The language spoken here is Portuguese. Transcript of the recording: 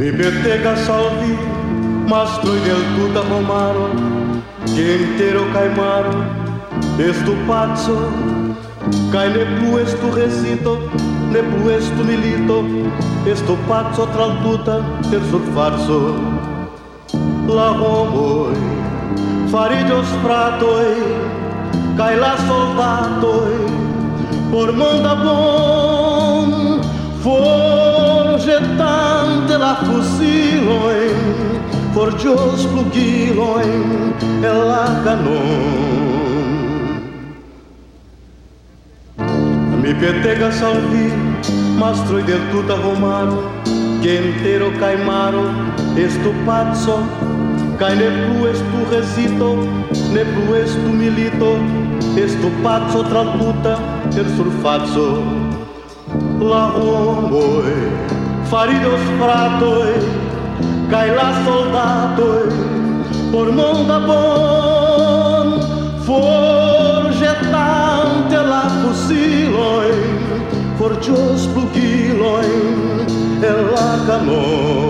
Mi petega salvi, mastro del tuta romaro, que entero caimaro, estu pazzo, cai ne plu estu recito, ne estu milito, estu pazzo tra tuta per surfarso. La homoi, faridos fratoi, cai la soldatoi, por manda bom, forgetante la fusiloi, forgios plugiloi, e la canon. Mi petega salvi, mastro del tuta romano, que entero caimaro, estu pazzo, cai ne plu estu resito, ne plu estu milito, estu pazzo tra tuta per surfazzo. La faridos fratoi, cai la soldatoi, por mão da bon, forgetante la fusiloi, forgios plugiloi, e la canon.